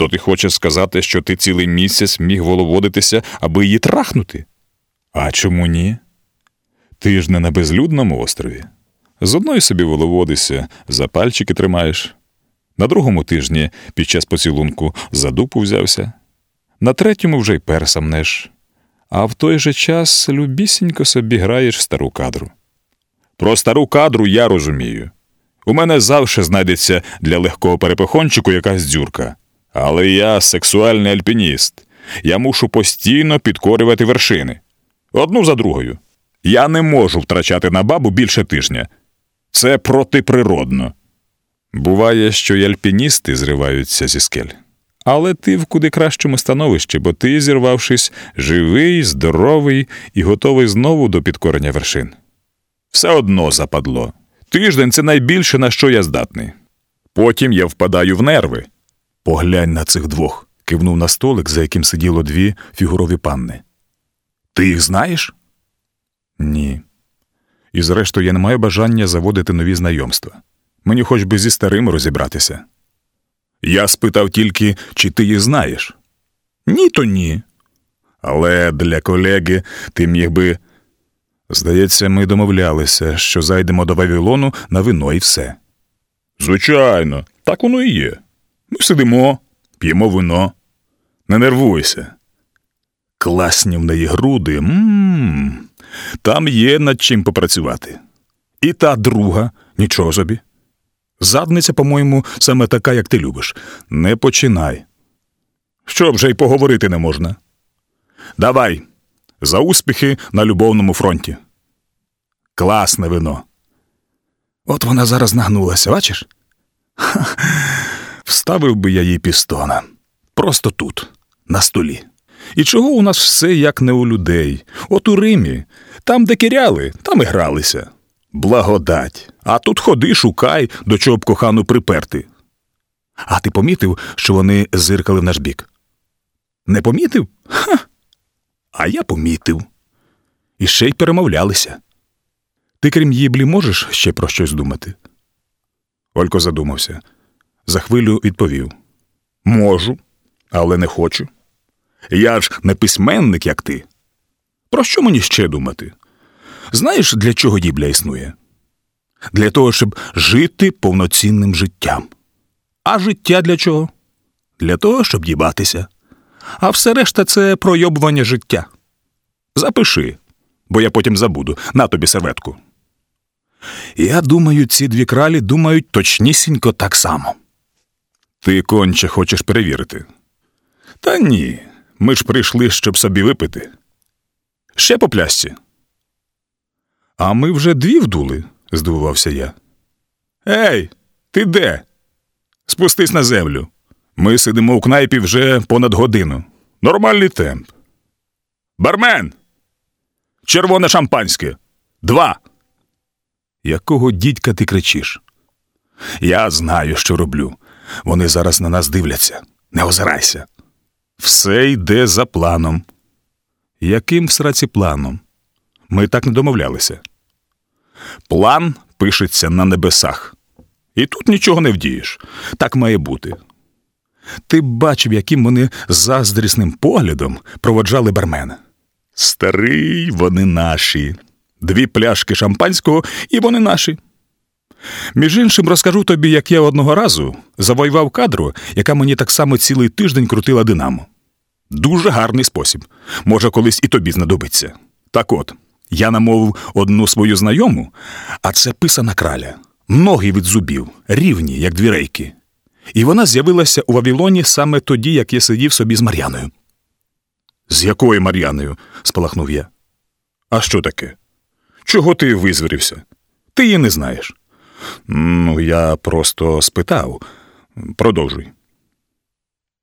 То ти хочеш сказати, що ти цілий місяць міг воловодитися, аби її трахнути? А чому ні? Ти ж не на безлюдному острові. З одної собі воловодишся, за пальчики тримаєш. На другому тижні під час поцілунку за дупу взявся, на третьому вже й перса мнеш. А в той же час любісінько собі граєш стару кадру. Про стару кадру я розумію. У мене завжди знайдеться для легкого перепихончику якась дзюрка. Але я сексуальний альпініст. Я мушу постійно підкорювати вершини. Одну за другою. Я не можу втрачати на бабу більше тижня. Це протиприродно. Буває, що й альпіністи зриваються зі скель. Але ти в куди кращому становищі, бо ти, зірвавшись, живий, здоровий і готовий знову до підкорення вершин. Все одно западло. Тиждень це найбільше, на що я здатний. Потім я впадаю в нерви. Поглянь на цих двох, кивнув на столик, за яким сиділо дві фігурові панни. Ти їх знаєш? Ні. І зрештою, я не маю бажання заводити нові знайомства. Мені хоч би зі старим розібратися. Я спитав тільки, чи ти їх знаєш. Ні, то ні. Але для колеги ти міг би. Здається, ми домовлялися, що зайдемо до Вавилону на вино і все. Звичайно, так воно і є. Ми сидимо, п'ємо вино. Не нервуйся. Класні в неї груди. М-м-м. Там є над чим попрацювати. І та друга, нічого собі. Задниця, по-моєму, саме така, як ти любиш. Не починай. Що вже й поговорити не можна. Давай, за успіхи на любовному фронті. Класне вино. От вона зараз нагнулася, бачиш? Ха, вставив би я їй пістона. Просто тут, на столі. І чого у нас все як не у людей? От у Римі, там, де кіряли, там і гралися. Благодать. А тут ходи, шукай, до чого б кохану приперти. А ти помітив, що вони зиркали в наш бік? Не помітив? Ха. А я помітив. І ще й перемовлялися. Ти, крім їблі, можеш ще про щось думати? Олько задумався. За хвилю відповів: Можу, але не хочу. Я ж не письменник, як ти. Про що мені ще думати? Знаєш, для чого дібля існує? Для того, щоб жити повноцінним життям. А життя для чого? Для того, щоб дібатися. А все решта це пройобування життя. Запиши, бо я потім забуду. На тобі серветку. Я думаю, ці дві кралі думають точнісінько так само. Ти конче хочеш перевірити? Та ні. Ми ж прийшли, щоб собі випити. Ще по плясці. А ми вже дві вдули, здивувався я. Ей, ти де? Спустись на землю. Ми сидимо у кнайпі вже понад годину. Нормальний темп. Бармен. Червоне шампанське. Два. Якого дідька ти кричиш? Я знаю, що роблю. Вони зараз на нас дивляться. Не озирайся. Все йде за планом. Яким в сраці планом? Ми так не домовлялися. План пишеться на небесах. І тут нічого не вдієш. Так має бути. Ти бачив, яким вони заздрісним поглядом проводжали бармена. Старий, вони наші. Дві пляшки шампанського, і вони наші. Між іншим, розкажу тобі, як я одного разу завоював кадру, яка мені так само цілий тиждень крутила динамо. Дуже гарний спосіб. Може, колись і тобі знадобиться. Так от, я намовив одну свою знайому, а це писана краля, ноги від зубів, рівні, як дві рейки. І вона з'явилася у Вавилоні саме тоді, як я сидів собі з Мар'яною. З якою Мар'яною? спалахнув я. А що таке? Чого ти визвірився? Ти її не знаєш. Ну, я просто спитав. Продовжуй.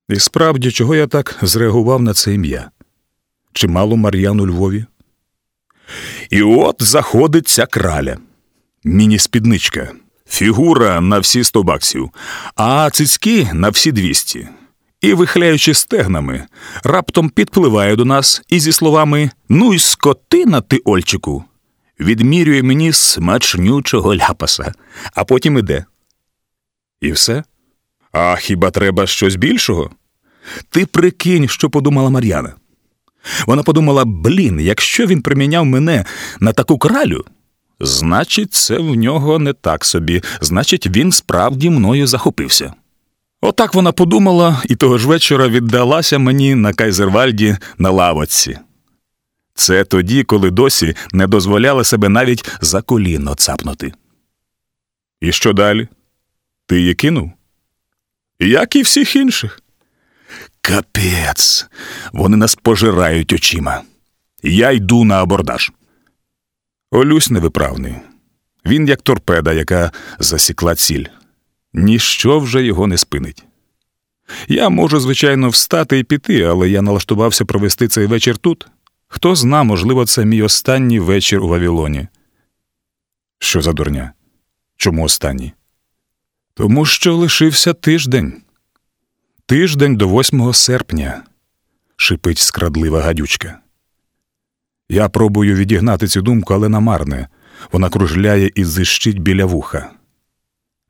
І справді, чого я так зреагував на це ім'я? Чимало Мар'ян у Львові? І от заходить ця краля. Міні-спідничка. Фігура на всі сто баксів, а цицьки на всі двісті. І, вихляючи стегнами, раптом підпливає до нас і зі словами Ну й скотина ти, Ольчику, відмірює мені смачнючого ляпаса, а потім іде. І все? А хіба треба щось більшого? Ти прикинь, що подумала Мар'яна. Вона подумала: блін, якщо він приміняв мене на таку кралю, значить, це в нього не так собі, значить, він справді мною захопився. Отак вона подумала і того ж вечора віддалася мені на Кайзервальді на лавочці. Це тоді, коли досі не дозволяла себе навіть за коліно цапнути. І що далі? Ти її кинув? Як і всіх інших. Капець, вони нас пожирають очима. Я йду на абордаж. Олюсь невиправний. Він як торпеда, яка засікла ціль. Ніщо вже його не спинить. Я можу, звичайно, встати і піти, але я налаштувався провести цей вечір тут. Хто зна, можливо, це мій останній вечір у Вавилоні. Що за дурня? Чому останній? Тому що лишився тиждень. Тиждень до 8 серпня, шипить скрадлива гадючка. Я пробую відігнати цю думку, але намарне. Вона кружляє і зищить біля вуха.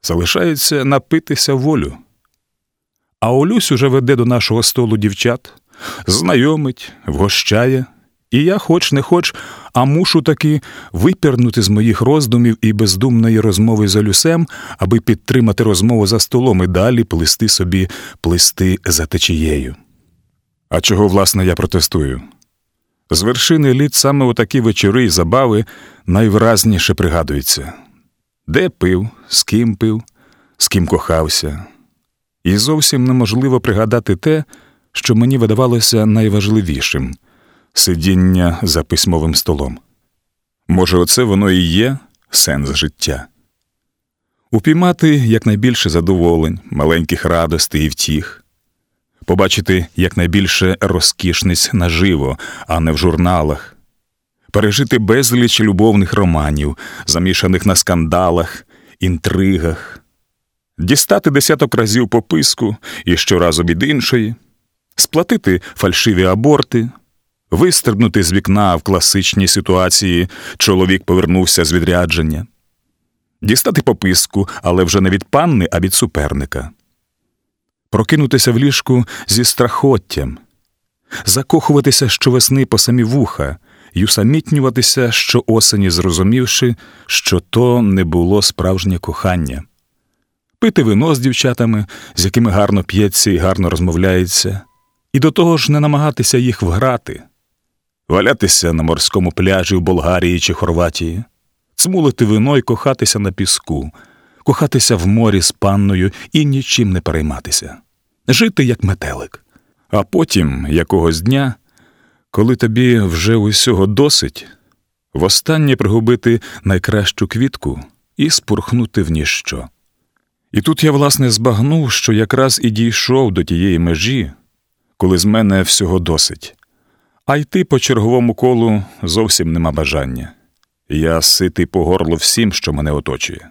Залишається напитися волю. А Олюсь уже веде до нашого столу дівчат, знайомить, вгощає, і я, хоч не хоч, а мушу таки випірнути з моїх роздумів і бездумної розмови з Олюсем, аби підтримати розмову за столом і далі плисти собі, плисти за течією. А чого, власне, я протестую? З вершини літ саме у такі вечори й забави найвразніше пригадується де пив, з ким пив, з ким кохався. І зовсім неможливо пригадати те, що мені видавалося найважливішим сидіння за письмовим столом. Може, оце воно і є сенс життя. Упіймати якнайбільше задоволень, маленьких радостей і втіх, побачити якнайбільше розкішниць наживо, а не в журналах, пережити безліч любовних романів, замішаних на скандалах, інтригах, дістати десяток разів пописку і щоразу від іншої, сплатити фальшиві аборти. Вистрибнути з вікна в класичній ситуації. Чоловік повернувся з відрядження, дістати пописку, але вже не від панни, а від суперника, прокинутися в ліжку зі страхоттям, закохуватися щовесни по самі вуха. Й усамітнюватися щоосені, зрозумівши, що то не було справжнє кохання, пити вино з дівчатами, з якими гарно п'ється і гарно розмовляється, і до того ж не намагатися їх вграти валятися на морському пляжі в Болгарії чи Хорватії, цмулити вино і кохатися на піску, кохатися в морі з панною і нічим не перейматися, жити як метелик. А потім, якогось дня, коли тобі вже усього досить, востаннє пригубити найкращу квітку і спурхнути в ніщо. І тут я, власне, збагнув, що якраз і дійшов до тієї межі, коли з мене всього досить. А йти по черговому колу зовсім нема бажання. Я ситий по горло всім, що мене оточує.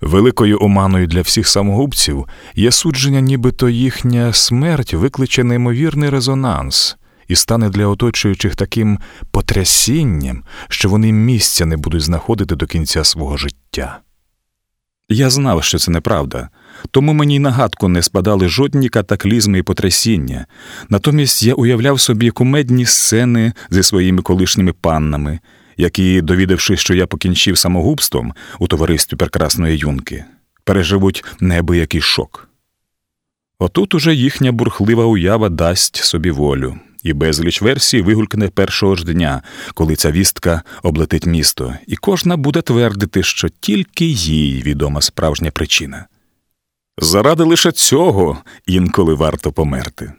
Великою оманою для всіх самогубців є судження, нібито їхня смерть викличе неймовірний резонанс і стане для оточуючих таким потрясінням, що вони місця не будуть знаходити до кінця свого життя. Я знав, що це неправда, тому мені й нагадку не спадали жодні катаклізми і потрясіння. Натомість я уявляв собі кумедні сцени зі своїми колишніми паннами, які, довідавшись, що я покінчив самогубством у товаристві прекрасної юнки, переживуть неабиякий шок. Отут уже їхня бурхлива уява дасть собі волю, і безліч версій вигулькне першого ж дня, коли ця вістка облетить місто, і кожна буде твердити, що тільки їй відома справжня причина. Заради лише цього інколи варто померти.